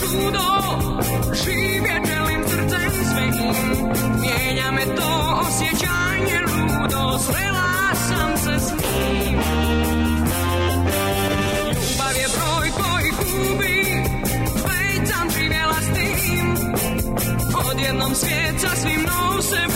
čudo, živie celým srdcem svým. Mieniame to osjećanje ludo, srela sam se s ním. Ljubav je broj koji gubi, već sam živjela s tim. Odjednom svijet sasvim nov se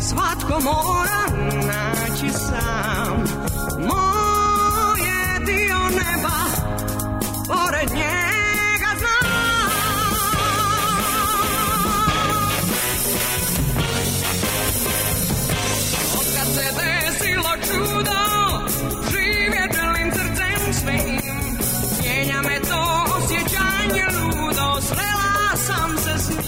svatko mora naći sam. Jesus' me.